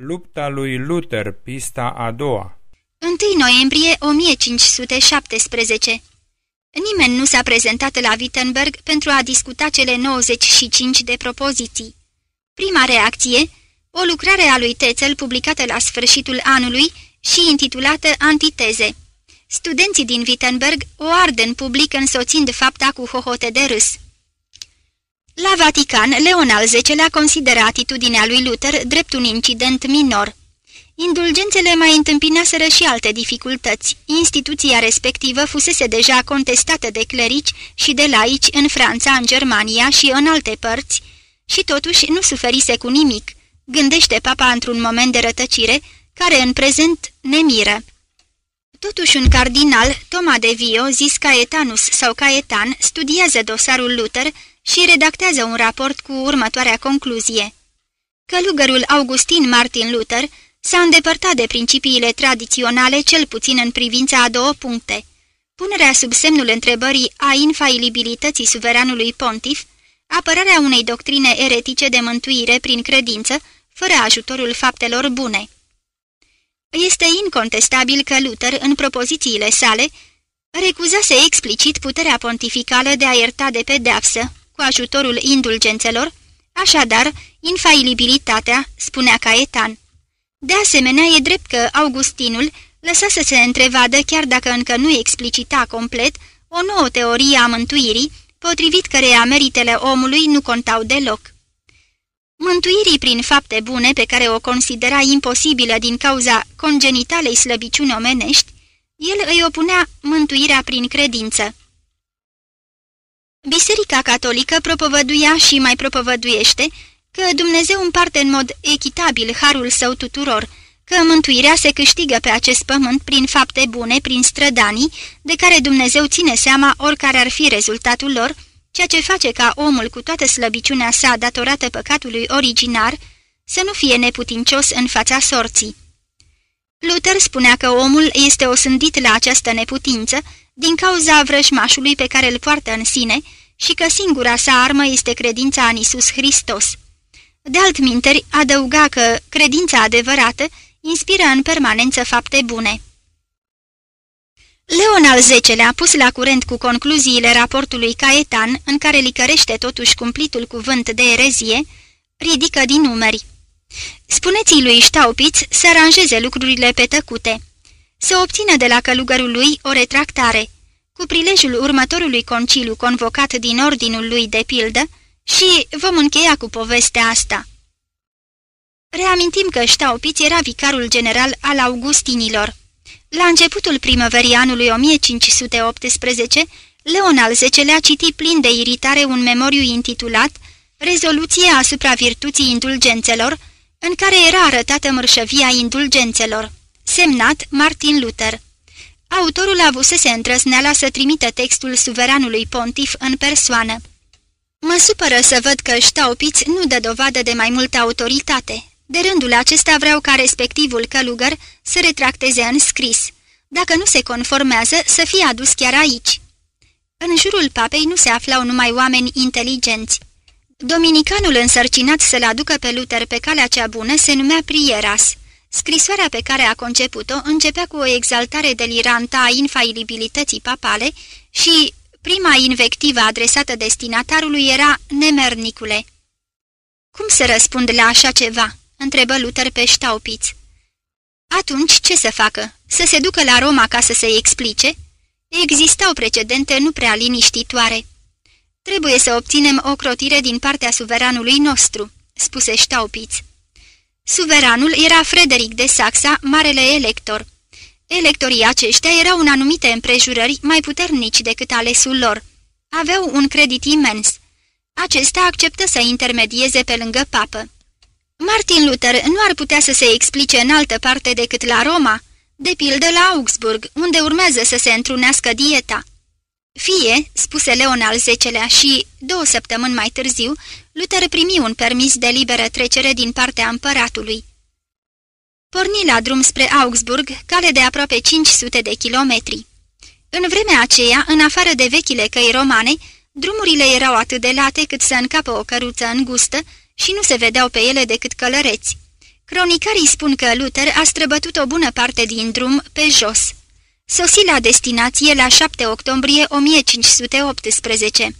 Lupta lui Luther, pista a doua 1 noiembrie 1517 Nimeni nu s-a prezentat la Wittenberg pentru a discuta cele 95 de propoziții. Prima reacție, o lucrare a lui Tetzel publicată la sfârșitul anului și intitulată Antiteze. Studenții din Wittenberg o ard în public însoțind fapta cu hohote de râs. La Vatican, Leon al X-lea consideră atitudinea lui Luther drept un incident minor. Indulgențele mai întâmpinaseră și alte dificultăți. Instituția respectivă fusese deja contestată de clerici și de laici în Franța, în Germania și în alte părți, și totuși nu suferise cu nimic, gândește papa într-un moment de rătăcire, care în prezent ne miră. Totuși un cardinal, Toma de Vio, zis Caetanus sau Caetan, studiază dosarul Luther și redactează un raport cu următoarea concluzie. Călugărul Augustin Martin Luther s-a îndepărtat de principiile tradiționale cel puțin în privința a două puncte. Punerea sub semnul întrebării a infailibilității suveranului pontif, apărarea unei doctrine eretice de mântuire prin credință, fără ajutorul faptelor bune. Este incontestabil că Luther, în propozițiile sale, recuzase explicit puterea pontificală de a ierta de pedeapsă, cu ajutorul indulgențelor, așadar, infailibilitatea, spunea Caetan. De asemenea, e drept că Augustinul lăsa să se întrevadă, chiar dacă încă nu explicita complet, o nouă teorie a mântuirii, potrivit căreia meritele omului nu contau deloc. Mântuirii prin fapte bune, pe care o considera imposibilă din cauza congenitalei slăbiciuni omenești, el îi opunea mântuirea prin credință. Biserica catolică propovăduia și mai propovăduiește că Dumnezeu împarte în mod echitabil harul său tuturor, că mântuirea se câștigă pe acest pământ prin fapte bune, prin strădanii, de care Dumnezeu ține seama oricare ar fi rezultatul lor, ceea ce face ca omul cu toată slăbiciunea sa datorată păcatului originar să nu fie neputincios în fața sorții. Luther spunea că omul este osândit la această neputință din cauza vrăjmașului pe care îl poartă în sine și că singura sa armă este credința în Isus Hristos. De altminteri, adăuga că credința adevărată inspiră în permanență fapte bune. Leon al X-lea, pus la curent cu concluziile raportului Caetan, în care licărește totuși cumplitul cuvânt de erezie, ridică din numeri. Spuneți-i lui Staupitz să aranjeze lucrurile pe tăcute, să obțină de la călugărul lui o retractare, cu prilejul următorului conciliu convocat din ordinul lui de pildă, și vom încheia cu povestea asta. Reamintim că Staupitz era vicarul general al Augustinilor. La începutul primăverii anului 1518, Leon al X-lea citi plin de iritare un memoriu intitulat Rezoluție asupra virtuții indulgențelor, în care era arătată mărșăvia indulgențelor, semnat Martin Luther. Autorul avusese întrăsneala să trimită textul suveranului pontif în persoană. Mă supără să văd că Staupitz nu dă dovadă de mai multă autoritate. De rândul acesta vreau ca respectivul călugăr să retracteze în scris. Dacă nu se conformează, să fie adus chiar aici. În jurul papei nu se aflau numai oameni inteligenți. Dominicanul însărcinat să-l aducă pe Luther pe calea cea bună se numea Prieras. Scrisoarea pe care a conceput-o începea cu o exaltare delirantă a infailibilității papale și prima invectivă adresată destinatarului era Nemernicule. Cum să răspund la așa ceva?" întrebă Luther pe Staupitz. Atunci ce să facă? Să se ducă la Roma ca să se explice? Existau precedente nu prea liniștitoare. Trebuie să obținem o crotire din partea suveranului nostru," spuse Staupitz. Suveranul era Frederic de Saxa, marele elector. Electorii aceștia erau în anumite împrejurări mai puternici decât alesul lor. Aveau un credit imens. Acesta acceptă să intermedieze pe lângă papă. Martin Luther nu ar putea să se explice în altă parte decât la Roma, de pildă la Augsburg, unde urmează să se întrunească dieta. Fie, spuse Leon al X-lea și, două săptămâni mai târziu, Luther primi un permis de liberă trecere din partea împăratului. Porni la drum spre Augsburg, cale de aproape 500 de kilometri. În vremea aceea, în afară de vechile căi romane, drumurile erau atât de late cât să încapă o căruță îngustă și nu se vedeau pe ele decât călăreți. Cronicarii spun că Luther a străbătut o bună parte din drum pe jos. Sosi la destinație la 7 octombrie 1518.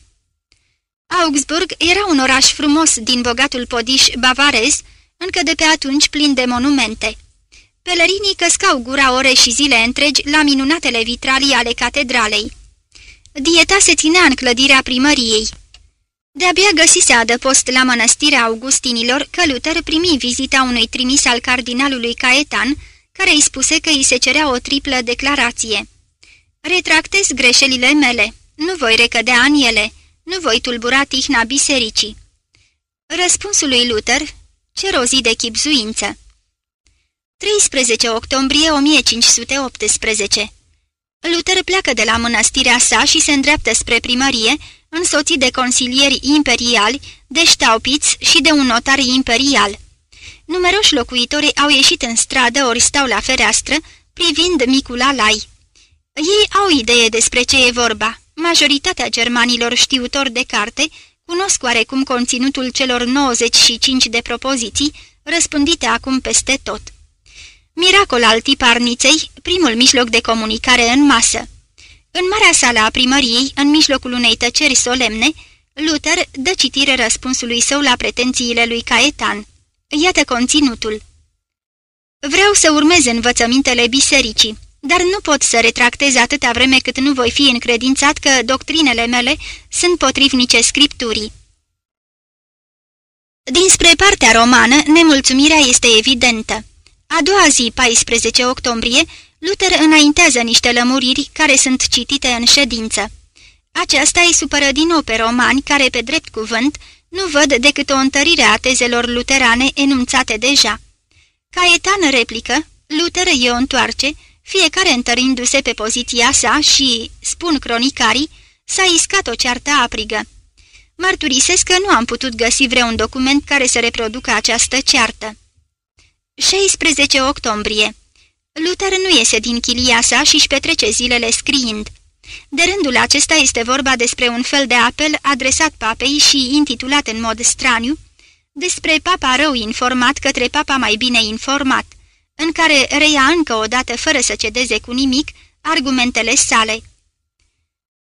Augsburg era un oraș frumos din bogatul podiș bavarez, încă de pe atunci plin de monumente. Pelerinii căscau gura ore și zile întregi la minunatele vitralii ale catedralei. Dieta se ținea în clădirea primăriei. De-abia găsise adăpost la mănăstirea Augustinilor că Luther primi vizita unui trimis al cardinalului Caetan, care îi spuse că îi se cerea o triplă declarație. Retractez greșelile mele, nu voi recădea în ele, nu voi tulbura tihna bisericii. Răspunsul lui Luther, ce rozi de chipzuință. 13 octombrie 1518 Luther pleacă de la mănăstirea sa și se îndreaptă spre primărie, însoțit de consilieri imperiali, de ștaupiți și de un notar imperial. Numeroși locuitori au ieșit în stradă ori stau la fereastră, privind micul alai. Ei au idee despre ce e vorba. Majoritatea germanilor știutori de carte cunosc oarecum conținutul celor 95 de propoziții răspândite acum peste tot. Miracol al tiparniței, primul mijloc de comunicare în masă. În marea sală a primăriei, în mijlocul unei tăceri solemne, Luther dă citire răspunsului său la pretențiile lui Caetan. Iată conținutul. Vreau să urmez învățămintele bisericii, dar nu pot să retractez atâta vreme cât nu voi fi încredințat că doctrinele mele sunt potrivnice scripturii. Dinspre partea romană, nemulțumirea este evidentă. A doua zi, 14 octombrie, Luther înaintează niște lămuriri care sunt citite în ședință. Aceasta îi supără din nou pe romani care, pe drept cuvânt, nu văd decât o întărire a tezelor luterane enunțate deja. Caetan replică, Luther e o întoarce, fiecare întărindu-se pe poziția sa și, spun cronicarii, s-a iscat o ceartă aprigă. Mărturisesc că nu am putut găsi vreun document care să reproducă această ceartă. 16 octombrie Luther nu iese din chilia sa și își petrece zilele scriind. De rândul acesta este vorba despre un fel de apel adresat papei și intitulat în mod straniu, despre papa rău informat către papa mai bine informat, în care reia încă o dată fără să cedeze cu nimic argumentele sale.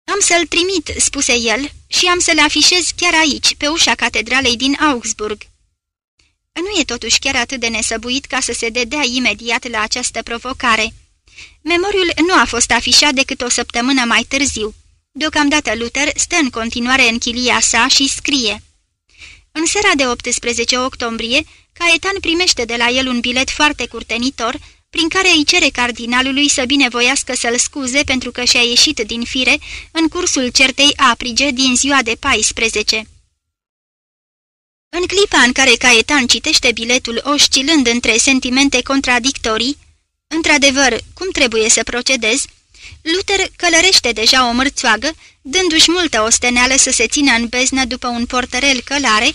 Am să-l trimit," spuse el, și am să-l afișez chiar aici, pe ușa catedralei din Augsburg." Nu e totuși chiar atât de nesăbuit ca să se dedea imediat la această provocare. Memoriul nu a fost afișat decât o săptămână mai târziu. Deocamdată Luther stă în continuare în chilia sa și scrie. În seara de 18 octombrie, Caetan primește de la el un bilet foarte curtenitor, prin care îi cere cardinalului să binevoiască să-l scuze pentru că și-a ieșit din fire în cursul certei aprige din ziua de 14. În clipa în care Caetan citește biletul oscilând între sentimente contradictorii, într-adevăr, cum trebuie să procedez, Luther călărește deja o mărțoagă, dându-și multă osteneală să se țină în beznă după un portărel călare,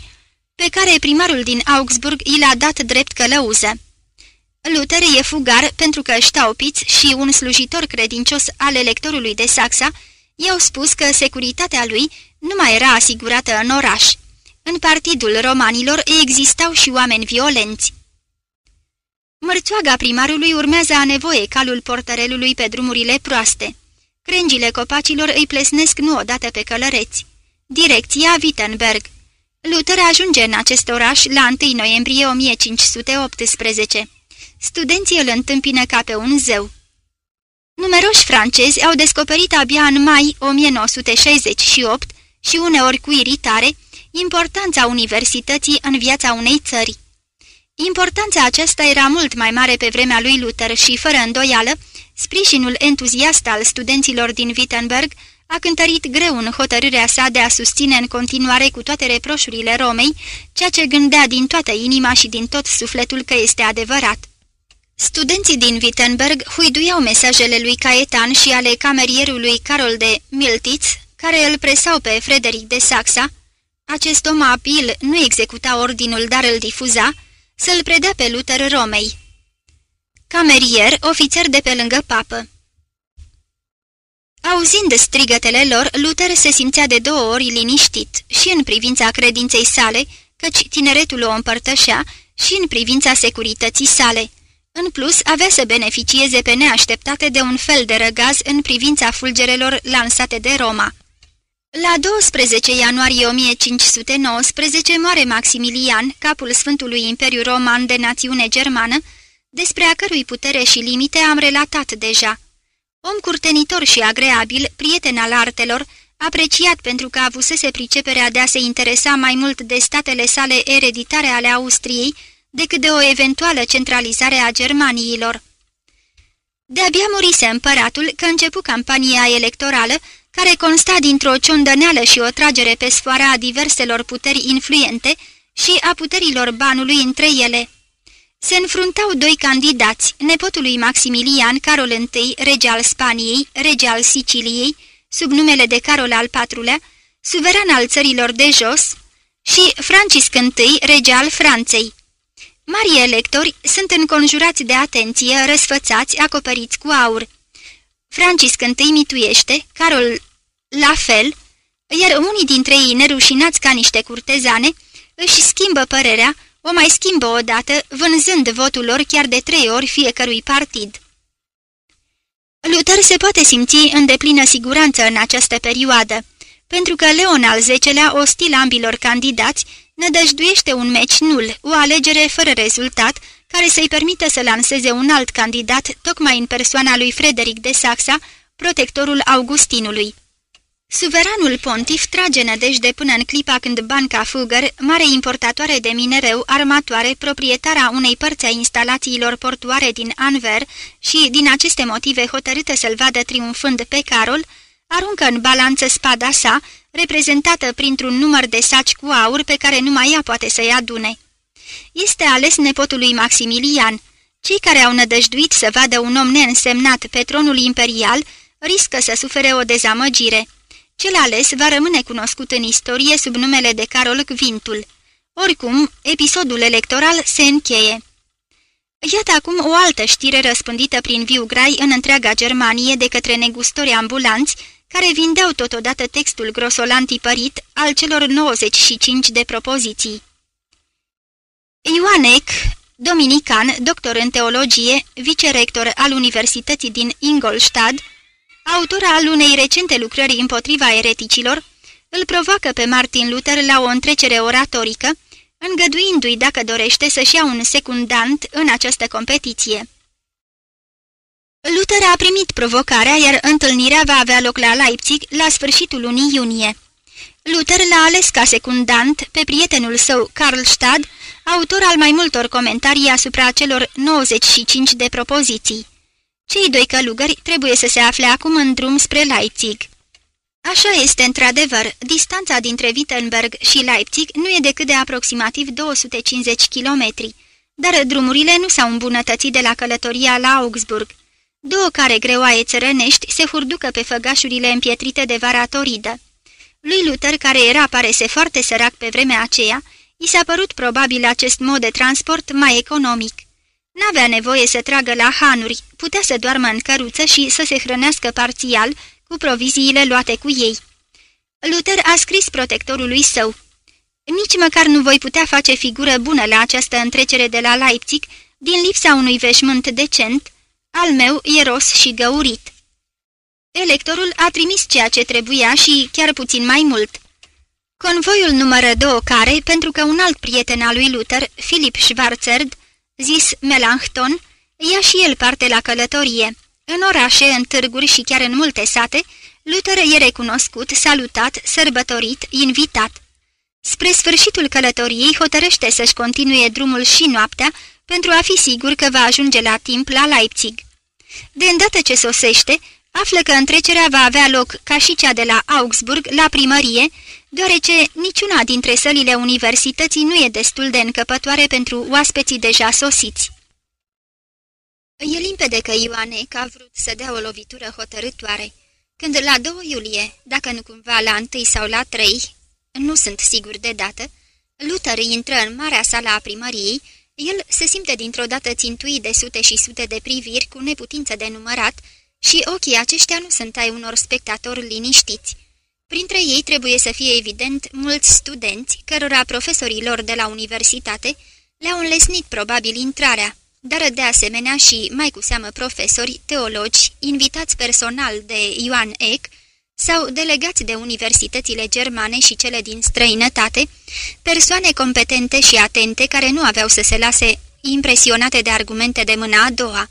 pe care primarul din Augsburg i l-a dat drept călăuză. Luther e fugar pentru că Staupitz și un slujitor credincios al electorului de Saxa i-au spus că securitatea lui nu mai era asigurată în oraș. În partidul romanilor existau și oameni violenți. Mărțoaga primarului urmează a nevoie calul portărelului pe drumurile proaste. Crengile copacilor îi plesnesc nu odată pe călăreți. Direcția Wittenberg. Luther ajunge în acest oraș la 1 noiembrie 1518. Studenții îl întâmpină ca pe un zeu. Numeroși francezi au descoperit abia în mai 1968 și uneori cu iritare importanța universității în viața unei țări. Importanța aceasta era mult mai mare pe vremea lui Luther și, fără îndoială, sprijinul entuziast al studenților din Wittenberg a cântărit greu în hotărârea sa de a susține în continuare cu toate reproșurile Romei, ceea ce gândea din toată inima și din tot sufletul că este adevărat. Studenții din Wittenberg huiduiau mesajele lui Caetan și ale camerierului Carol de Miltitz, care îl presau pe Frederic de Saxa, acest om abil nu executa ordinul, dar îl difuza, să-l predea pe Luther Romei. Camerier, ofițer de pe lângă papă. Auzind strigătele lor, Luther se simțea de două ori liniștit și în privința credinței sale, căci tineretul o împărtășea și în privința securității sale. În plus, avea să beneficieze pe neașteptate de un fel de răgaz în privința fulgerelor lansate de Roma. La 12 ianuarie 1519 moare Maximilian, capul Sfântului Imperiu Roman de națiune germană, despre a cărui putere și limite am relatat deja. Om curtenitor și agreabil, prieten al artelor, apreciat pentru că avusese priceperea de a se interesa mai mult de statele sale ereditare ale Austriei decât de o eventuală centralizare a Germaniilor. De-abia murise împăratul că începu campania electorală, care consta dintr-o ciondăneală și o tragere pe sfoara a diverselor puteri influente și a puterilor banului între ele. Se înfruntau doi candidați, nepotul lui Maximilian, Carol I, rege al Spaniei, rege al Siciliei, sub numele de Carol al IV-lea, suveran al țărilor de jos, și Francisc I, rege al Franței. Marii electori sunt înconjurați de atenție, răsfățați, acoperiți cu aur. Francisc I mituiește, Carol la fel, iar unii dintre ei, nerușinați ca niște curtezane, își schimbă părerea, o mai schimbă odată, vânzând votul lor chiar de trei ori fiecărui partid. Luther se poate simți în deplină siguranță în această perioadă, pentru că Leon al X-lea, ostil ambilor candidați, nădăjduiește un meci nul, o alegere fără rezultat, care să-i permită să lanseze un alt candidat, tocmai în persoana lui Frederic de Saxa, protectorul Augustinului. Suveranul pontif trage nădejde până în clipa când Banca Fugger, mare importatoare de minereu, armatoare, proprietara unei părți a instalațiilor portoare din Anver și, din aceste motive hotărâtă să-l vadă triumfând pe Carol, aruncă în balanță spada sa, reprezentată printr-un număr de saci cu aur pe care numai ea poate să-i adune. Este ales nepotul lui Maximilian. Cei care au nădăjduit să vadă un om neînsemnat pe tronul imperial riscă să sufere o dezamăgire. Cel ales va rămâne cunoscut în istorie sub numele de Carol Quintul. Oricum, episodul electoral se încheie. Iată acum o altă știre răspândită prin viu grai în întreaga Germanie de către negustori ambulanți, care vindeau totodată textul grosolan tipărit al celor 95 de propoziții. Ioanec, dominican, doctor în teologie, vicerector al Universității din Ingolstadt, autor al unei recente lucrări împotriva ereticilor, îl provoacă pe Martin Luther la o întrecere oratorică, îngăduindu-i dacă dorește să-și ia un secundant în această competiție. Luther a primit provocarea, iar întâlnirea va avea loc la Leipzig la sfârșitul lunii iunie. Luther l-a ales ca secundant pe prietenul său Karl Stad, autor al mai multor comentarii asupra celor 95 de propoziții. Cei doi călugări trebuie să se afle acum în drum spre Leipzig. Așa este într-adevăr, distanța dintre Wittenberg și Leipzig nu e decât de aproximativ 250 km, dar drumurile nu s-au îmbunătățit de la călătoria la Augsburg. Două care greoaie țărănești se hurducă pe făgașurile împietrite de vara toridă. Lui Luther, care era parese foarte sărac pe vremea aceea, i s-a părut probabil acest mod de transport mai economic. N-avea nevoie să tragă la hanuri, putea să doarmă în căruță și să se hrănească parțial cu proviziile luate cu ei. Luther a scris protectorului său. Nici măcar nu voi putea face figură bună la această întrecere de la Leipzig, din lipsa unui veșmânt decent, al meu e ros și găurit. Electorul a trimis ceea ce trebuia și chiar puțin mai mult. Convoiul numără două care, pentru că un alt prieten al lui Luther, Philip Schwarzerd, zis Melanchthon, ia și el parte la călătorie. În orașe, în târguri și chiar în multe sate, Luther e recunoscut, salutat, sărbătorit, invitat. Spre sfârșitul călătoriei hotărăște să-și continue drumul și noaptea pentru a fi sigur că va ajunge la timp la Leipzig. De îndată ce sosește, află că întrecerea va avea loc ca și cea de la Augsburg la primărie, deoarece niciuna dintre sălile universității nu e destul de încăpătoare pentru oaspeții deja sosiți. E limpede că Ioanec a vrut să dea o lovitură hotărâtoare, când la 2 iulie, dacă nu cumva la 1 sau la 3, nu sunt sigur de dată, Luther intră în marea sală a primăriei, el se simte dintr-o dată țintuit de sute și sute de priviri cu neputință de numărat și ochii aceștia nu sunt ai unor spectatori liniștiți. Printre ei trebuie să fie evident mulți studenți, cărora profesorii lor de la universitate Le-au înlesnit probabil intrarea, dar de asemenea și, mai cu seamă profesori, teologi, invitați personal de Ioan Eck sau delegați de universitățile germane și cele din străinătate, persoane competente și atente care nu aveau să se lase impresionate de argumente de mâna a doua.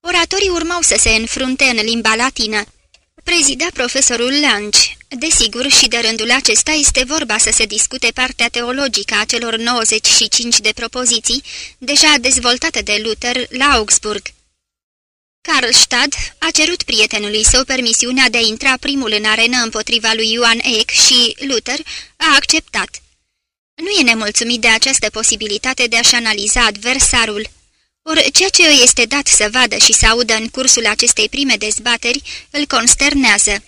Oratorii urmau să se înfrunte în limba latină. Prezida profesorul Lange. Desigur, și de rândul acesta este vorba să se discute partea teologică a celor 95 de propoziții, deja dezvoltate de Luther la Augsburg. Karlstad a cerut prietenului său permisiunea de a intra primul în arenă împotriva lui Ioan Eck și Luther a acceptat. Nu e nemulțumit de această posibilitate de a-și analiza adversarul. Ori ceea ce îi este dat să vadă și să audă în cursul acestei prime dezbateri îl consternează.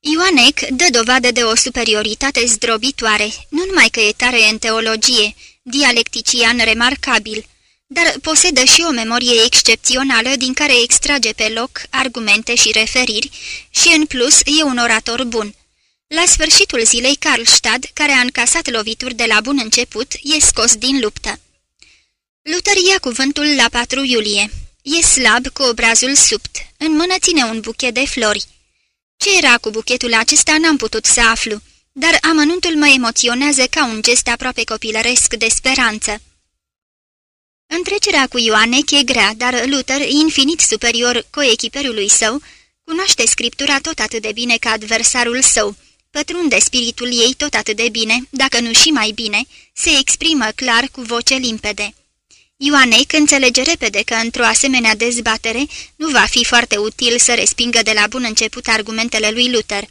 Ioanec dă dovadă de o superioritate zdrobitoare, nu numai că e tare în teologie, dialectician remarcabil, dar posedă și o memorie excepțională din care extrage pe loc argumente și referiri și, în plus, e un orator bun. La sfârșitul zilei, Karlstad, care a încasat lovituri de la bun început, e scos din luptă. Luther ia cuvântul la 4 iulie. E slab, cu obrazul subt. În mână ține un buchet de flori. Ce era cu buchetul acesta n-am putut să aflu, dar amănuntul mă emoționează ca un gest aproape copilăresc de speranță. Întrecerea cu Ioanec e grea, dar Luther, infinit superior coechiperului său, cunoaște scriptura tot atât de bine ca adversarul său, pătrunde spiritul ei tot atât de bine, dacă nu și mai bine, se exprimă clar cu voce limpede. Ioanec înțelege repede că într-o asemenea dezbatere nu va fi foarte util să respingă de la bun început argumentele lui Luther.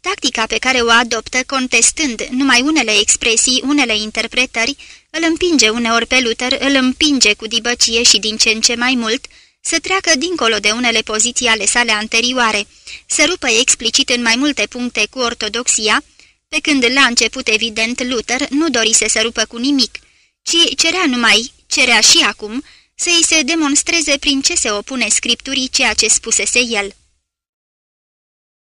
Tactica pe care o adoptă, contestând numai unele expresii, unele interpretări, îl împinge uneori pe Luther, îl împinge cu dibăcie și din ce în ce mai mult, să treacă dincolo de unele poziții ale sale anterioare, să rupă explicit în mai multe puncte cu ortodoxia, pe când la început evident Luther nu dorise să rupă cu nimic, ci cerea numai cerea și acum să îi se demonstreze prin ce se opune scripturii ceea ce spusese el.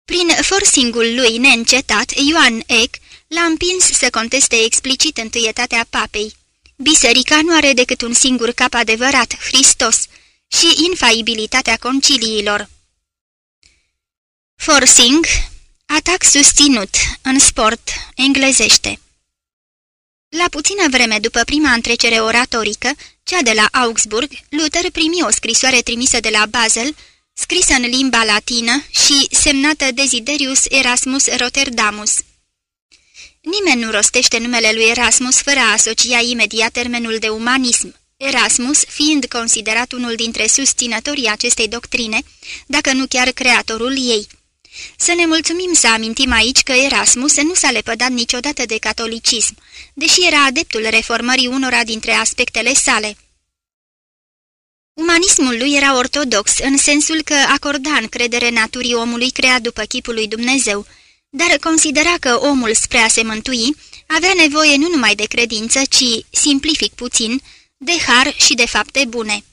Prin forcingul lui neîncetat, Ioan Eck l-a împins să conteste explicit întâietatea papei. Biserica nu are decât un singur cap adevărat, Hristos, și infaibilitatea conciliilor. Forcing, atac susținut, în sport, englezește. La puțină vreme după prima întrecere oratorică, cea de la Augsburg, Luther primi o scrisoare trimisă de la Basel, scrisă în limba latină și semnată Desiderius Erasmus Rotterdamus. Nimeni nu rostește numele lui Erasmus fără a asocia imediat termenul de umanism, Erasmus fiind considerat unul dintre susținătorii acestei doctrine, dacă nu chiar creatorul ei. Să ne mulțumim să amintim aici că Erasmus nu s-a lepădat niciodată de catolicism, deși era adeptul reformării unora dintre aspectele sale. Umanismul lui era ortodox, în sensul că acorda încredere naturii omului creat după chipul lui Dumnezeu, dar considera că omul spre a se mântui avea nevoie nu numai de credință, ci, simplific puțin, de har și de fapte bune.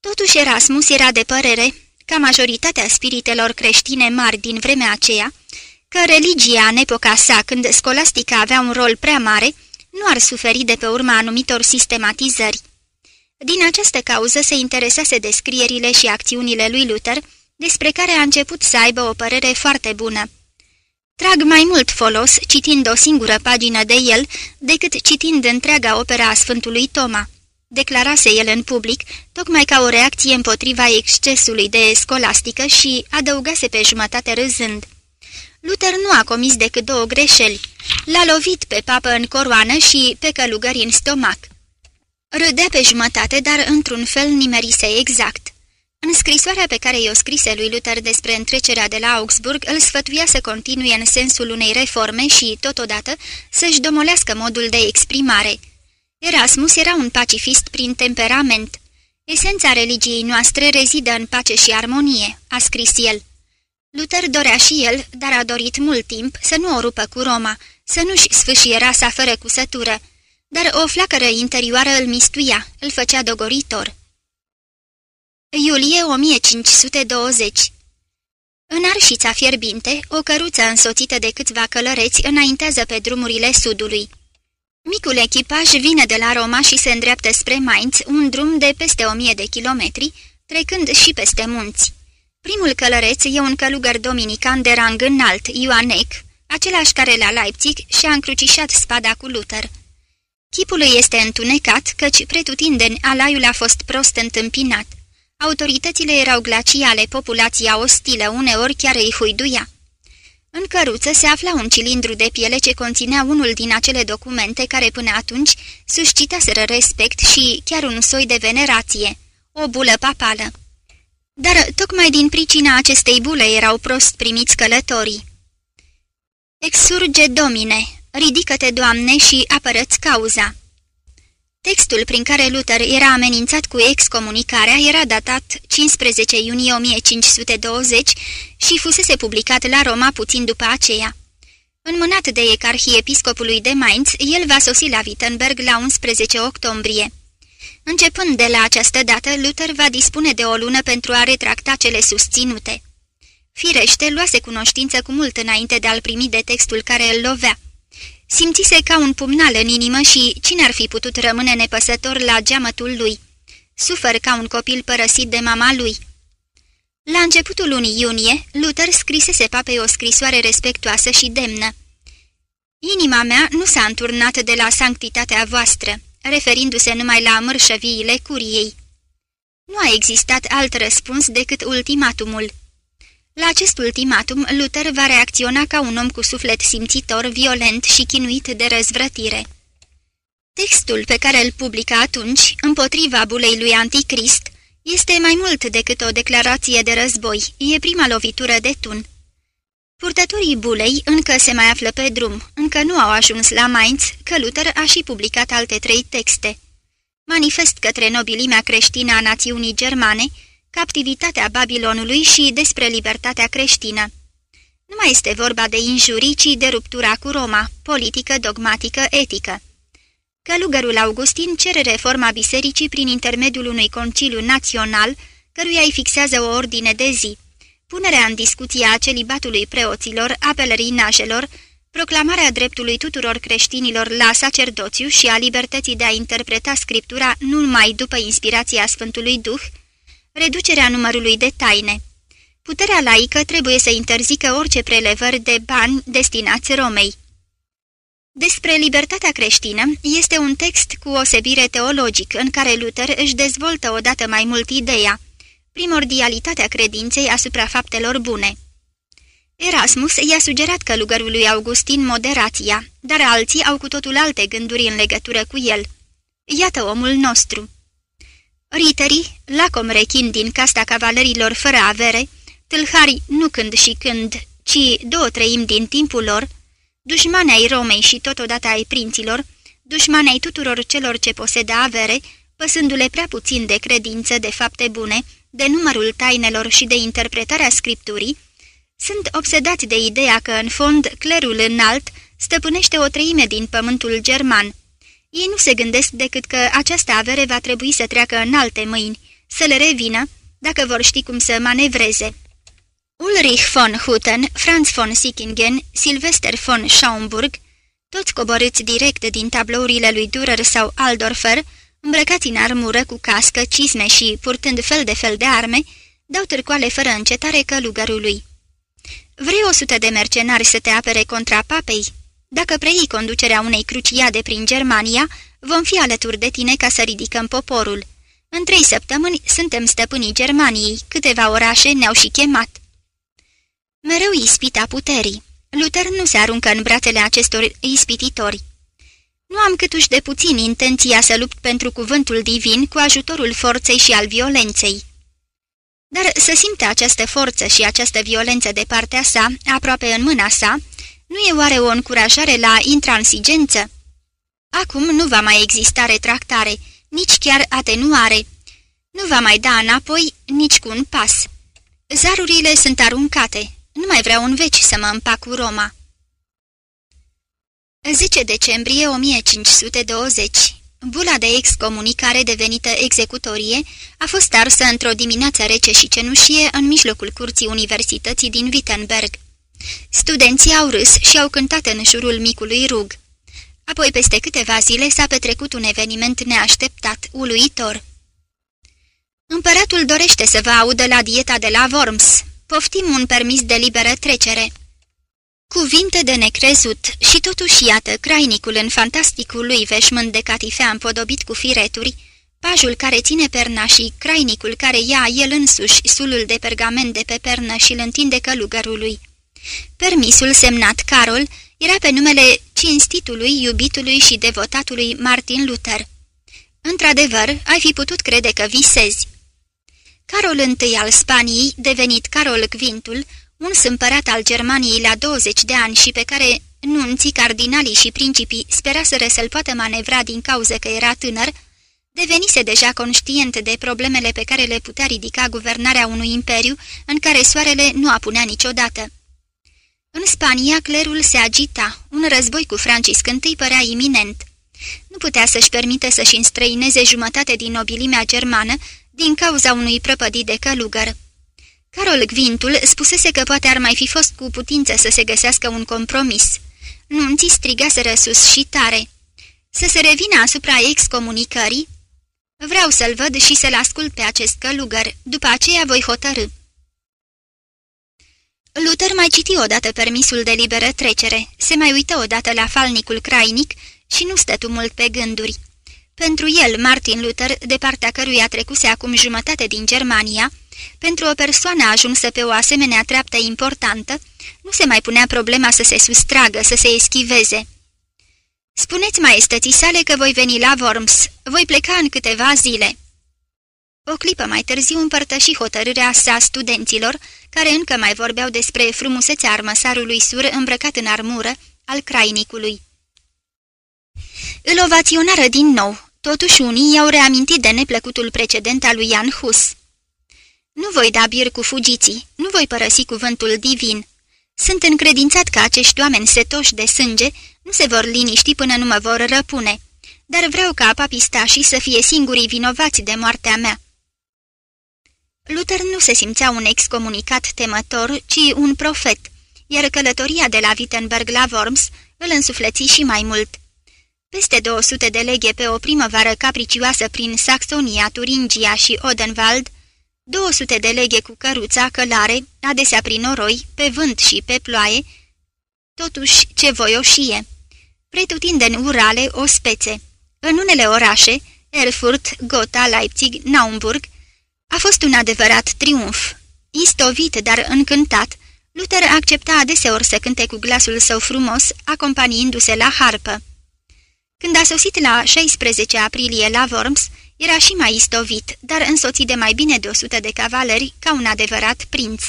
Totuși Erasmus era de părere ca majoritatea spiritelor creștine mari din vremea aceea, că religia în epoca sa, când scolastica avea un rol prea mare, nu ar suferi de pe urma anumitor sistematizări. Din această cauză se interesase de scrierile și acțiunile lui Luther, despre care a început să aibă o părere foarte bună. Trag mai mult folos citind o singură pagină de el decât citind întreaga opera a Sfântului Toma declarase el în public, tocmai ca o reacție împotriva excesului de scolastică și adăugase pe jumătate râzând. Luther nu a comis decât două greșeli. L-a lovit pe papă în coroană și pe călugări în stomac. Râdea pe jumătate, dar într-un fel nimerise exact. În scrisoarea pe care i-o scrise lui Luther despre întrecerea de la Augsburg, îl sfătuia să continue în sensul unei reforme și, totodată, să-și domolească modul de exprimare – Erasmus era un pacifist prin temperament. Esența religiei noastre rezidă în pace și armonie, a scris el. Luther dorea și el, dar a dorit mult timp să nu o rupă cu Roma, să nu-și sfâșie rasa fără cusătură, dar o flacără interioară îl mistuia, îl făcea dogoritor. Iulie 1520 În arșița fierbinte, o căruță însoțită de câțiva călăreți înaintează pe drumurile sudului. Micul echipaj vine de la Roma și se îndreaptă spre Mainz, un drum de peste o mie de kilometri, trecând și peste munți. Primul călăreț e un călugăr dominican de rang înalt, Ioanec, același care la Leipzig și-a încrucișat spada cu Luther. Chipul lui este întunecat, căci pretutindeni alaiul a fost prost întâmpinat. Autoritățile erau glaciale, populația ostilă, uneori chiar îi huiduia. În căruță se afla un cilindru de piele ce conținea unul din acele documente care până atunci suscitaseră respect și chiar un soi de venerație, o bulă papală. Dar tocmai din pricina acestei bule erau prost primiți călătorii. Exurge, domine, ridică-te, Doamne, și apărăți cauza. Textul prin care Luther era amenințat cu excomunicarea era datat 15 iunie 1520 și fusese publicat la Roma puțin după aceea. Înmânat de episcopului de Mainz, el va sosi la Wittenberg la 11 octombrie. Începând de la această dată, Luther va dispune de o lună pentru a retracta cele susținute. Firește, luase cunoștință cu mult înainte de a-l primi de textul care îl lovea. Simțise ca un pumnal în inimă și cine ar fi putut rămâne nepăsător la geamătul lui? Sufăr ca un copil părăsit de mama lui. La începutul lunii iunie, Luther scrisese papei o scrisoare respectoasă și demnă. Inima mea nu s-a înturnat de la sanctitatea voastră, referindu-se numai la mărșăviile curiei. Nu a existat alt răspuns decât ultimatumul. La acest ultimatum, Luther va reacționa ca un om cu suflet simțitor, violent și chinuit de răzvrătire. Textul pe care îl publică atunci, împotriva bulei lui Anticrist, este mai mult decât o declarație de război, e prima lovitură de tun. Purtătorii bulei încă se mai află pe drum, încă nu au ajuns la Mainz, că Luther a și publicat alte trei texte. Manifest către nobilimea creștină a națiunii germane, captivitatea Babilonului și despre libertatea creștină. Nu mai este vorba de injurii, ci de ruptura cu Roma, politică, dogmatică, etică. Călugărul Augustin cere reforma bisericii prin intermediul unui conciliu național, căruia îi fixează o ordine de zi, punerea în discuție a celibatului preoților, a pelerinajelor, proclamarea dreptului tuturor creștinilor la sacerdoțiu și a libertății de a interpreta scriptura nu numai după inspirația Sfântului Duh, reducerea numărului de taine. Puterea laică trebuie să interzică orice prelevări de bani destinați Romei. Despre libertatea creștină este un text cu osebire teologic în care Luther își dezvoltă odată mai mult ideea, primordialitatea credinței asupra faptelor bune. Erasmus i-a sugerat călugărului Augustin moderația, dar alții au cu totul alte gânduri în legătură cu el. Iată omul nostru. Riterii, lacom rechin din casta cavalerilor fără avere, tâlhari nu când și când, ci două treimi din timpul lor, dușmane ai Romei și totodată ai prinților, dușmane ai tuturor celor ce posedă avere, păsându-le prea puțin de credință, de fapte bune, de numărul tainelor și de interpretarea scripturii, sunt obsedați de ideea că, în fond, clerul înalt stăpânește o treime din pământul german, ei nu se gândesc decât că această avere va trebui să treacă în alte mâini, să le revină, dacă vor ști cum să manevreze. Ulrich von Hutten, Franz von Sickingen, Sylvester von Schaumburg, toți coborâți direct din tablourile lui Dürer sau Aldorfer, îmbrăcați în armură cu cască, cizme și purtând fel de fel de arme, dau târcoale fără încetare călugărului. Vrei o sută de mercenari să te apere contra papei?" Dacă preiei conducerea unei cruciade prin Germania, vom fi alături de tine ca să ridicăm poporul. În trei săptămâni suntem stăpânii Germaniei, câteva orașe ne-au și chemat. Mereu ispita puterii. Luther nu se aruncă în brațele acestor ispititori. Nu am câtuși de puțin intenția să lupt pentru cuvântul divin cu ajutorul forței și al violenței. Dar să simte această forță și această violență de partea sa, aproape în mâna sa, nu e oare o încurajare la intransigență? Acum nu va mai exista retractare, nici chiar atenuare. Nu va mai da înapoi nici cu un pas. Zarurile sunt aruncate. Nu mai vreau un veci să mă împac cu Roma. 10 decembrie 1520 Bula de excomunicare devenită executorie a fost arsă într-o dimineață rece și cenușie în mijlocul curții Universității din Wittenberg. Studenții au râs și au cântat în jurul micului rug. Apoi, peste câteva zile, s-a petrecut un eveniment neașteptat, uluitor. Împăratul dorește să vă audă la dieta de la Worms. Poftim un permis de liberă trecere." Cuvinte de necrezut și totuși iată crainicul în fantasticul lui veșmânt de catifea împodobit cu fireturi, pajul care ține perna și crainicul care ia el însuși sulul de pergament de pe pernă și îl întinde călugărului. Permisul semnat Carol era pe numele cinstitului, iubitului și devotatului Martin Luther. Într-adevăr, ai fi putut crede că visezi. Carol I al Spaniei, devenit Carol Quintul, un împărat al Germaniei la 20 de ani și pe care nunții, cardinalii și principii speraseră să-l poată manevra din cauza că era tânăr, devenise deja conștient de problemele pe care le putea ridica guvernarea unui imperiu în care soarele nu apunea niciodată. În Spania, clerul se agita, un război cu Francis I părea iminent. Nu putea să-și permite să-și înstrăineze jumătate din nobilimea germană din cauza unui prăpădit de călugăr. Carol Gvintul spusese că poate ar mai fi fost cu putință să se găsească un compromis. Nunții strigaseră sus și tare. Să se revină asupra excomunicării? Vreau să-l văd și să-l ascult pe acest călugăr, după aceea voi hotărâ. Luther mai citi odată permisul de liberă trecere, se mai uită odată la falnicul crainic și nu stătu mult pe gânduri. Pentru el, Martin Luther, de partea căruia trecuse acum jumătate din Germania, pentru o persoană ajunsă pe o asemenea treaptă importantă, nu se mai punea problema să se sustragă, să se eschiveze. Spuneți maestății sale că voi veni la Worms, voi pleca în câteva zile." O clipă mai târziu împărtăși hotărârea sa studenților, care încă mai vorbeau despre frumusețea armăsarului sur îmbrăcat în armură al crainicului. Îl ovaționară din nou, totuși unii i-au reamintit de neplăcutul precedent al lui Ian Hus. Nu voi da bir cu fugiții, nu voi părăsi cuvântul divin. Sunt încredințat că acești oameni setoși de sânge nu se vor liniști până nu mă vor răpune, dar vreau ca papistașii să fie singurii vinovați de moartea mea. Luther nu se simțea un excomunicat temător, ci un profet, iar călătoria de la Wittenberg la Worms îl însufleți și mai mult. Peste 200 de leghe pe o primăvară capricioasă prin Saxonia, Turingia și Odenwald, 200 de leghe cu căruța, călare, adesea prin noroi, pe vânt și pe ploaie, totuși ce voioșie. Pretutindeni urale o spețe. În unele orașe, Erfurt, Gotha, Leipzig, Naumburg, a fost un adevărat triumf. Istovit, dar încântat, Luther accepta adeseori să cânte cu glasul său frumos, acompaniindu-se la harpă. Când a sosit la 16 aprilie la Worms, era și mai istovit, dar însoțit de mai bine de o sută de cavaleri, ca un adevărat prinț.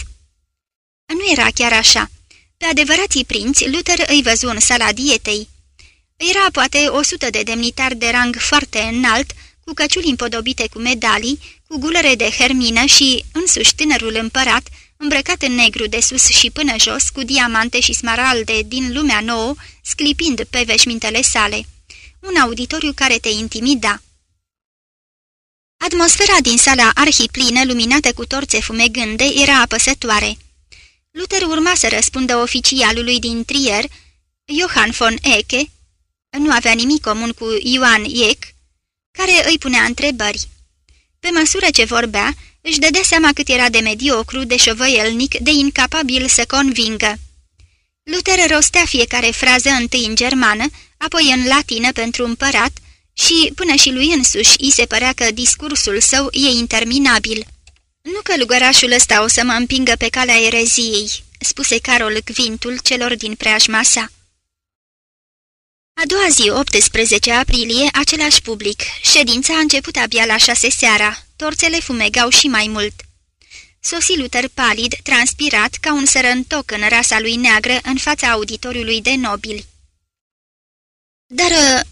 Nu era chiar așa. Pe adevărații prinți, Luther îi văzu în sala dietei. Era poate o sută de demnitari de rang foarte înalt, cu căciuli împodobite cu medalii, cu gulere de hermină și, însuși tânărul împărat, îmbrăcat în negru de sus și până jos, cu diamante și smaralde din lumea nouă, sclipind pe veșmintele sale. Un auditoriu care te intimida. Atmosfera din sala arhiplină, luminată cu torțe fumegânde, era apăsătoare. Luther urma să răspundă oficialului din Trier, Johann von Ecke, nu avea nimic comun cu Ioan Eck, care îi punea întrebări. Pe măsură ce vorbea, își dădea seama cât era de mediocru, de șovăielnic, de incapabil să convingă. Luther rostea fiecare frază întâi în germană, apoi în latină pentru împărat și până și lui însuși îi se părea că discursul său e interminabil. Nu că lugărașul ăsta o să mă împingă pe calea ereziei," spuse Carol Quintul celor din preajma sa. A doua zi, 18 aprilie, același public. Ședința a început abia la șase seara. Torțele fumegau și mai mult. Sosi Luther palid, transpirat, ca un sărăntoc în rasa lui neagră în fața auditoriului de nobili. Dar,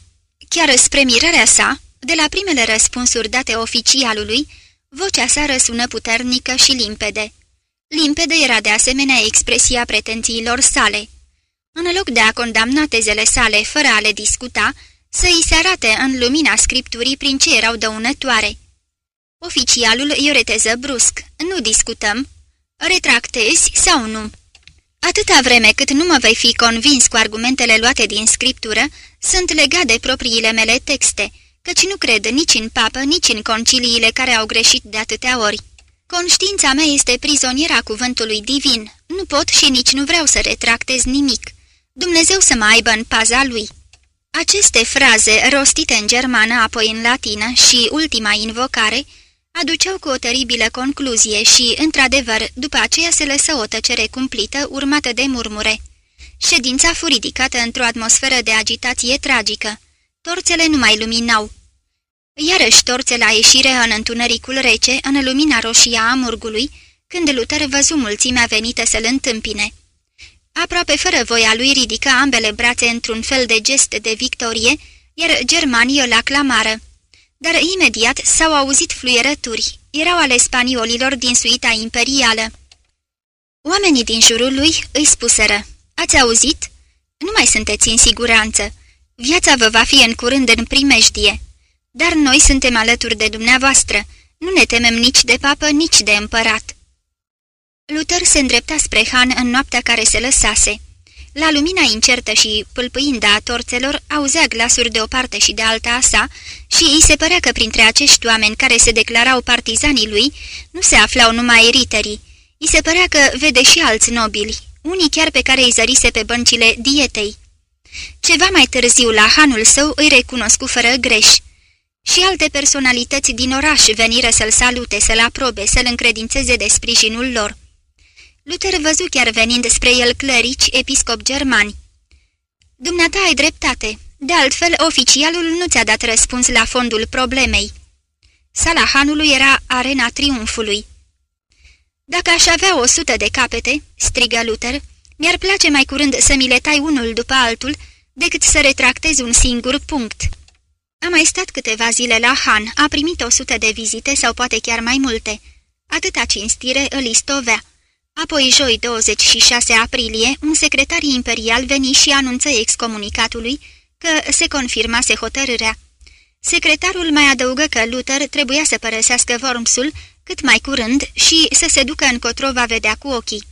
chiar spre mirarea sa, de la primele răspunsuri date oficialului, vocea sa răsună puternică și limpede. Limpede era de asemenea expresia pretențiilor sale în loc de a condamna tezele sale fără a le discuta, să îi se arate în lumina scripturii prin ce erau dăunătoare. Oficialul îi reteză brusc, nu discutăm, retractezi sau nu? Atâta vreme cât nu mă vei fi convins cu argumentele luate din scriptură, sunt legat de propriile mele texte, căci nu cred nici în papă, nici în conciliile care au greșit de atâtea ori. Conștiința mea este prizoniera cuvântului divin, nu pot și nici nu vreau să retractez nimic. Dumnezeu să mă aibă în paza lui. Aceste fraze, rostite în germană, apoi în latină și ultima invocare, aduceau cu o teribilă concluzie și, într-adevăr, după aceea se lăsă o tăcere cumplită, urmată de murmure. Ședința fu ridicată într-o atmosferă de agitație tragică. Torțele nu mai luminau. Iarăși torțe la ieșire în întunericul rece, în lumina roșie a murgului, când Luther văzu mulțimea venită să-l întâmpine. Aproape fără voia lui ridica ambele brațe într-un fel de gest de victorie, iar germanii îl aclamară. Dar imediat s-au auzit fluierături. Erau ale spaniolilor din suita imperială. Oamenii din jurul lui îi spuseră, Ați auzit? Nu mai sunteți în siguranță. Viața vă va fi în curând în primejdie. Dar noi suntem alături de dumneavoastră. Nu ne temem nici de papă, nici de împărat." Luther se îndrepta spre Han în noaptea care se lăsase. La lumina incertă și pâlpâind a torțelor, auzea glasuri de o parte și de alta a sa și îi se părea că printre acești oameni care se declarau partizanii lui nu se aflau numai riterii. Îi se părea că vede și alți nobili, unii chiar pe care îi zărise pe băncile dietei. Ceva mai târziu, la hanul său, îi recunoscu fără greș. Și alte personalități din oraș veniră să-l salute, să-l aprobe, să-l încredințeze de sprijinul lor. Luther văzu chiar venind spre el clerici, episcop germani. Dumneata ai dreptate. De altfel, oficialul nu ți-a dat răspuns la fondul problemei. Sala hanului era arena triumfului. Dacă aș avea o sută de capete," strigă Luther, mi-ar place mai curând să mi le tai unul după altul, decât să retractez un singur punct." A mai stat câteva zile la Han, a primit o sută de vizite sau poate chiar mai multe. Atâta cinstire îl istovea. Apoi, joi 26 aprilie, un secretar imperial veni și anunță excomunicatului că se confirmase hotărârea. Secretarul mai adăugă că Luther trebuia să părăsească Wormsul cât mai curând și să se ducă încotro va vedea cu ochii.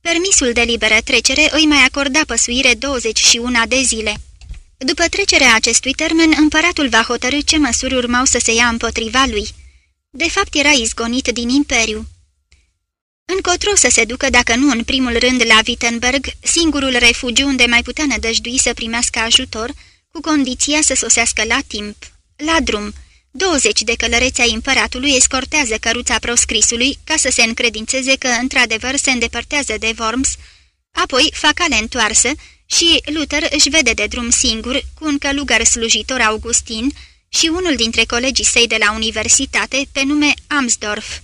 Permisul de liberă trecere îi mai acorda păsuire 21 de zile. După trecerea acestui termen, împăratul va hotărâ ce măsuri urmau să se ia împotriva lui. De fapt, era izgonit din imperiu. Încotro să se ducă, dacă nu în primul rând la Wittenberg, singurul refugiu unde mai putea nădăjdui să primească ajutor, cu condiția să sosească la timp, la drum. 20 de călăreți ai împăratului escortează căruța proscrisului ca să se încredințeze că într-adevăr se îndepărtează de Worms, apoi fac cale întoarsă și Luther își vede de drum singur cu un călugăr slujitor Augustin și unul dintre colegii săi de la universitate pe nume Amsdorf.